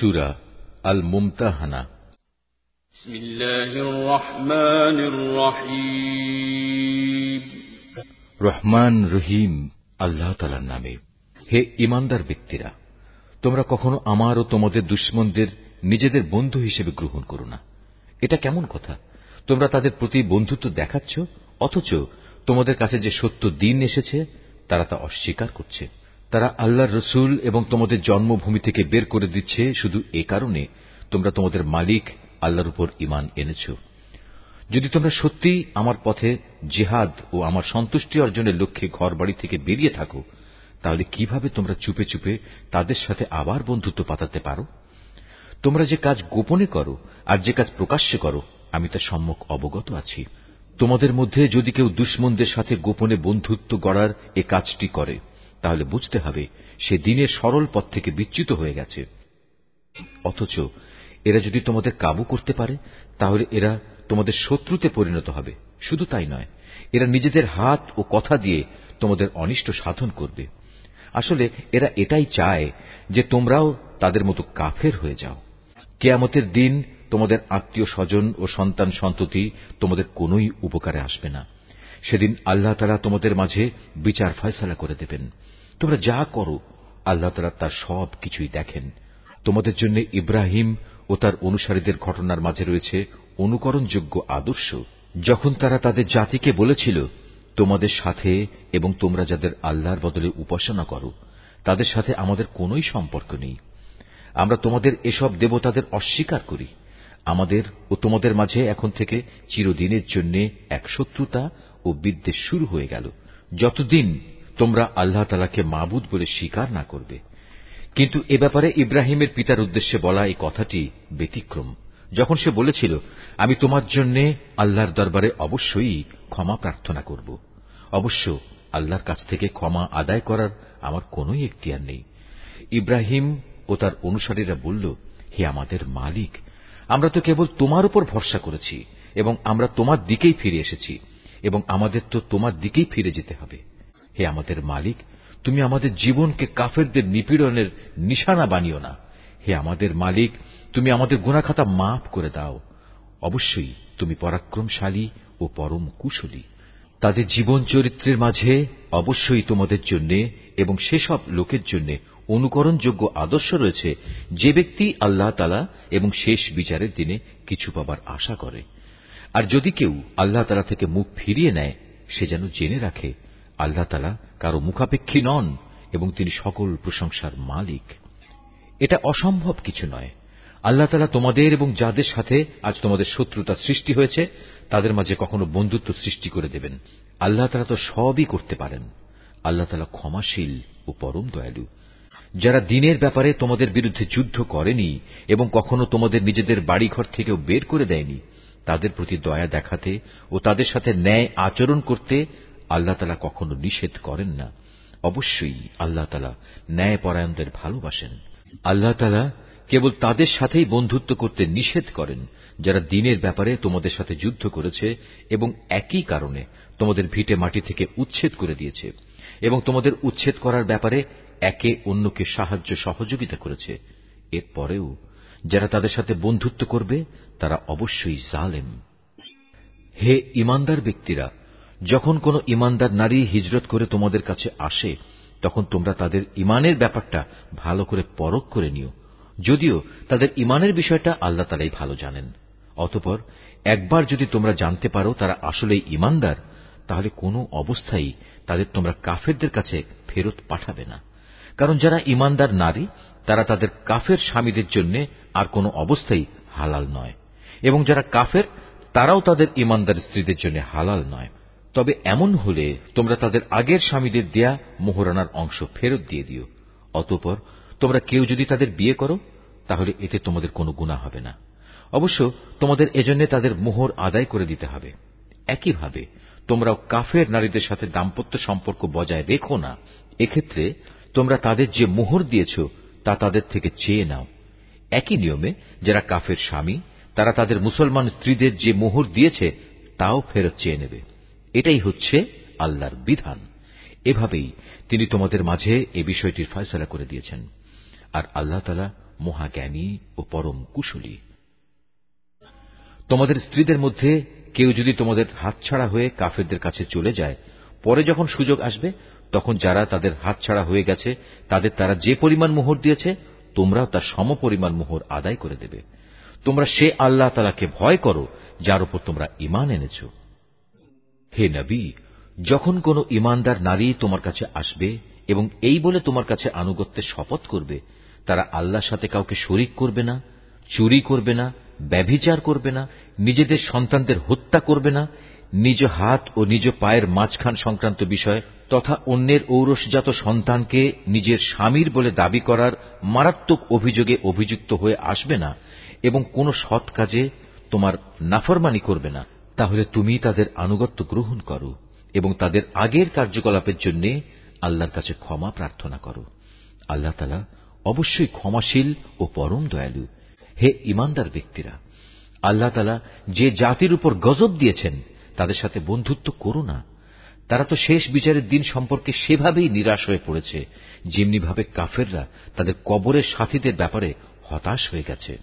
সুরা আল মুমতাহানা রহমান রহিম। আল্লাহ তালার নামে। হে ইমানদার ব্যক্তিরা তোমরা কখনো আমার ও তোমাদের দুশ্মনদের নিজেদের বন্ধু হিসেবে গ্রহণ করো না। এটা কেমন কথা? তোমরা তাদের প্রতি বন্ধুত্ব দেখাচ্ছ অথচ তোমাদের কাছে যে সত্য দিন এসেছে তারা তা অস্বীকার করছে। তারা আল্লাহর রসুল এবং তোমাদের জন্মভূমি থেকে বের করে দিচ্ছে শুধু এ কারণে তোমরা তোমাদের মালিক আল্লাহর উপর ইমান এনেছ। যদি তোমরা সত্যি আমার পথে জেহাদ ও আমার সন্তুষ্টি অর্জনের লক্ষ্যে ঘর বাড়ি থেকে বেরিয়ে থাকো, তাহলে কীভাবে তোমরা চুপে চুপে তাদের সাথে আবার বন্ধুত্ব পাতাতে পারো? তোমরা যে কাজ গোপনে করো আর যে কাজ প্রকাশ্যে করো, আমি তার সম্মুখ অবগত আছি। তোমাদের মধ্যে যদি কেউ দুশ্মনদের সাথে গোপনে বন্ধুত্ব গড়ার এ কাজটি করে তাহলে বুঝতে হবে সে দিনের সরল পথ থেকে বিচ্যুত হয়ে গেছে। অথচ এরা যদি তোমাদের কাবু করতে পারে, তাহলে এরা তোমাদের শত্রুতে পরিণত হবে। শুধু তাই নয়, এরা নিজেদের হাত ও কথা দিয়ে তোমাদের অনিষ্ট সাধন করবে। আসলে এরা এটাই চায় যে তোমরাও তাদের মতো কাফের হয়ে যাও। কেয়ামতের দিন তোমাদের আত্মীয় স্বজন ও সন্তান সন্ততি তোমাদের কোনই উপকারে আসবে না। সেদিন আল্লাহ তালা তোমাদের মাঝে বিচার ফয়সালা করে দেবেন। তোমরা যা করো, আল্লাহ তালা তার সব কিছুই দেখেন। তোমাদের জন্য ইব্রাহিম ও তার অনুসারীদের ঘটনার মাঝে রয়েছে অনুকরণযোগ্য আদর্শ। যখন তারা তাদের জাতিকে বলেছিল, তোমাদের সাথে এবং তোমরা যাদের আল্লাহর বদলে উপাসনা করো, তাদের সাথে আমাদের কোনই সম্পর্ক নেই। আমরা তোমাদের এসব দেবতাদের অস্বীকার করি। আমাদের ও তোমাদের মাঝে এখন থেকে চিরদিনের জন্য এক শত্রুতা ও বিদ্বেষ শুরু হয়ে গেল। যতদিন তোমরা আল্লাহ তালাকে মাবুদ বলে স্বীকার না করবে। কিন্তু এ ব্যাপারে ইব্রাহিমের পিতার উদ্দেশ্যে বলা এই কথাটি ব্যতিক্রম। যখন সে বলেছিল, আমি তোমার জন্য আল্লাহর দরবারে অবশ্যই ক্ষমা প্রার্থনা করব। অবশ্য আল্লাহর কাছ থেকে ক্ষমা আদায় করার আমার কোন এখতিয়ার নেই। ইব্রাহিম ও তার অনুসারীরা বলল, হে আমাদের মালিক, আমরা তো কেবল তোমার উপর ভরসা করেছি এবং আমরা তোমার দিকেই ফিরে এসেছি এবং আমাদের তো তোমার দিকেই ফিরে যেতে হবে। হে আমাদের মালিক, তুমি আমাদের জীবনকে কাফেরদের নিপীড়নের নিশানা বানিও না। হে আমাদের মালিক, তুমি আমাদের গুণাখাতা মাফ করে দাও। অবশ্যই তুমি পরাক্রমশালী ও পরম কুশলী। তাদের জীবন চরিত্রের মাঝে অবশ্যই তোমাদের জন্য এবং সেসব লোকের জন্য অনুকরণযোগ্য আদর্শ রয়েছে। যে ব্যক্তি আল্লাহ তালা এবং শেষ বিচারের দিনে কিছু পাবার আশা করে। আর যদি কেউ আল্লাহ তালা থেকে মুখ ফিরিয়ে নেয়, সে যেন জেনে রাখে আল্লাহ তালা কারও মুখাপেক্ষী নন এবং তিনি সকল প্রশংসার মালিক। এটা অসম্ভব কিছু নয়। আল্লাহ তালা তোমাদের এবং যাদের সাথে আজ তোমাদের শত্রুতা সৃষ্টি হয়েছে, তাদের মাঝে কখনো বন্ধুত্ব সৃষ্টি করে দেবেন। আল্লাহ তালা তো সবই করতে পারেন। আল্লাহ তালা ক্ষমাশীল ও পরম দয়ালু। যারা দিনের ব্যাপারে তোমাদের বিরুদ্ধে যুদ্ধ করেনি এবং কখনো তোমাদের নিজেদের বাড়িঘর থেকেও বের করে দেয়নি, তাদের প্রতি দয়া দেখাতে ও তাদের সাথে ন্যায় আচরণ করতে আল্লাহ তালা কখনো নিষেধ করেন না। অবশ্যই আল্লাহ তালা ন্যায় পরায়ণদের ভালোবাসেন। আল্লাহ তালা কেবল তাদের সাথেই বন্ধুত্ব করতে নিষেধ করেন, যারা দিনের ব্যাপারে তোমাদের সাথে যুদ্ধ করেছে এবং একই কারণে তোমাদের ভিটে মাটি থেকে উচ্ছেদ করে দিয়েছে এবং তোমাদের উচ্ছেদ করার ব্যাপারে একে অন্যকে সাহায্য সহযোগিতা করেছে। এরপরেও যারা তাদের সাথে বন্ধুত্ব করবে, তারা অবশ্যই জালেম। হে ইমানদার ব্যক্তিরা যখন কোন ইমানদার নারী হিজরত করে তোমাদের কাছে আসে, তখন তোমরা তাদের ইমানের ব্যাপারটা ভালো করে পরখ করে নিও। যদিও তাদের ইমানের বিষয়টা আল্লাহ তালাই ভালো জানেন। অতপর একবার যদি তোমরা জানতে পারো তারা আসলেই ইমানদার, তাহলে কোনো অবস্থায় তাদের তোমরা কাফেরদের কাছে ফেরত পাঠাবে না। কারণ যারা ইমানদার নারী, তারা তাদের কাফের স্বামীদের জন্য আর কোনো অবস্থায় হালাল নয়। এবং যারা কাফের, তারাও তাদের ইমানদার স্ত্রীদের জন্য হালাল নয়। তবে এমন হলে তোমরা তাদের আগের স্বামীদের দেয়া মোহরানার অংশ ফেরত দিয়ে দিও। অতপর তোমরা কেউ যদি তাদের বিয়ে করো, তাহলে এতে তোমাদের কোনো গুণা হবে না। অবশ্য তোমাদের এজন্য তাদের মোহর আদায় করে দিতে হবে। একইভাবে তোমরাও কাফের নারীদের সাথে দাম্পত্য সম্পর্ক বজায় রেখো না। এক্ষেত্রে তোমরা তাদের যে মোহর দিয়েছ, তা তাদের থেকে চেয়ে নাও। একই নিয়মে যারা কাফের স্বামী, তারা তাদের মুসলমান স্ত্রীদের যে মোহর দিয়েছে, তাও ফেরত চেয়ে নেবে। এটাই হচ্ছে আল্লাহর বিধান। এভাবেই তিনি তোমাদের মাঝে এ বিষয়টির ফয়সলা করে দিয়েছেন। আর আল্লাহ তালা মহাজ্ঞানী ও পরম কুশলী। তোমাদের স্ত্রীদের মধ্যে কেউ যদি তোমাদের হাতছাড়া হয়ে কাফেরদের কাছে চলে যায়, পরে যখন সুযোগ আসবে, তখন যারা তাদের হাতছাড়া হয়ে গেছে, তাদের তারা যে পরিমাণ মোহর দিয়েছে, তোমরাও তার সম সমপরিমাণ মোহর আদায় করে দেবে। তোমরা সে আল্লাহ তালাকে ভয় করো, যার উপর তোমরা ইমান এনেছ। হে নবী, যখন কোন ইমানদার নারী তোমার কাছে আসবে এবং এই বলে তোমার কাছে আনুগত্যের শপথ করবে, তারা আল্লাহর সাথে কাউকে শরিক করবে না, চুরি করবে না, ব্যভিচার করবে না, নিজেদের সন্তানদের হত্যা করবে না, নিজ হাত ও নিজ পায়ের মাঝখান সংক্রান্ত বিষয় তথা অন্যের ঔরসজাত সন্তানকে নিজের স্বামীর বলে দাবি করার মারাত্মক অভিযোগে অভিযুক্ত হয়ে আসবে না এবং কোন সৎ কাজে তোমার নাফরমানি করবে না। তাহলে তুমি তাদের আনুগত্য গ্রহণ করো এবং তাদের আগের কার্যকলাপের জন্য আল্লাহর কাছে ক্ষমা প্রার্থনা করো। আল্লাহ তালা অবশ্যই ক্ষমাশীল ও পরম দয়ালু। হে ইমানদার ব্যক্তিরা, আল্লাহ তালা যে জাতির উপর গজব দিয়েছেন, তাদের সাথে বন্ধুত্ব করো না। তারা তো শেষ বিচারের দিন সম্পর্কে সেভাবেই নিরাশ হয়ে পড়েছে, যেমনিভাবে কাফেররা তাদের কবরের সাথীদের ব্যাপারে হতাশ হয়ে গেছে।